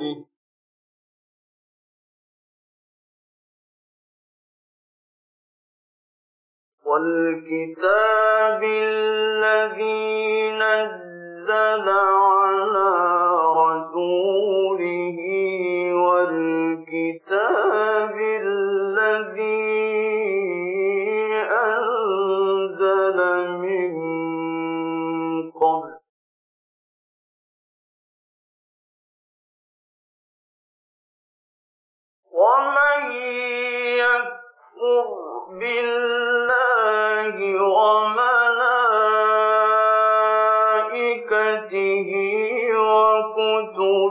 قوله والكتاب الذي نزل على رسوله والكتاب الذي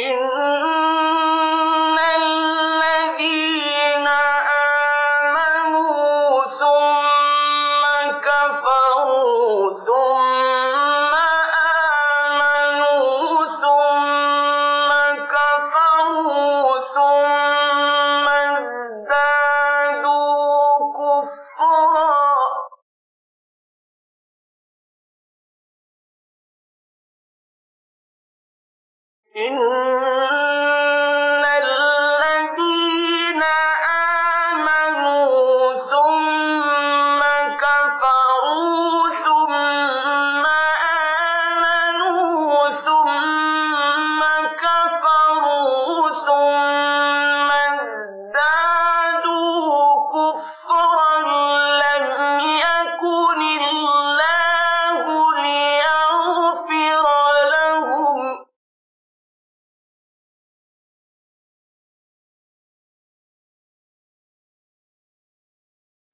Oh.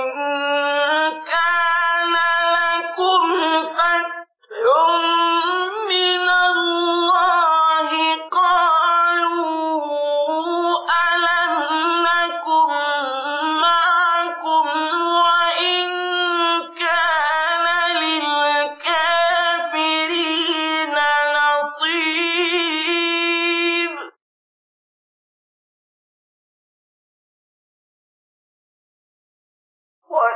Oh.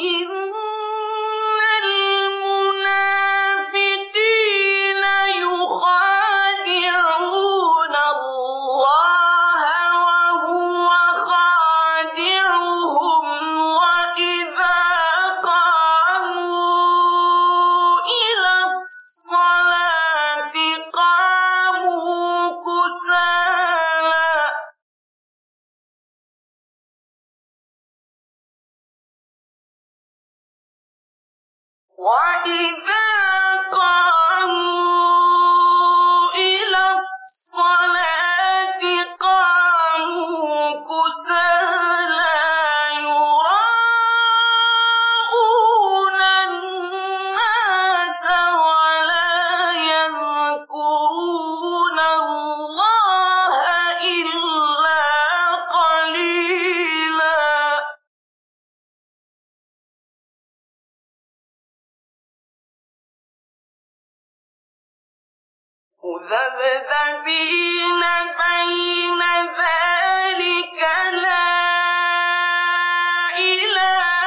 You. مذبذبين بين ذلك لا إله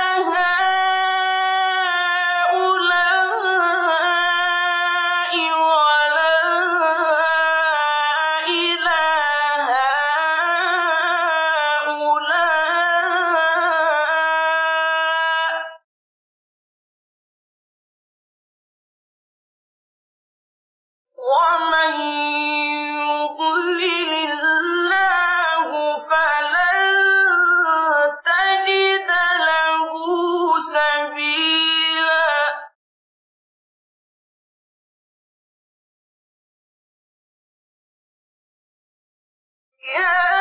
Yeah.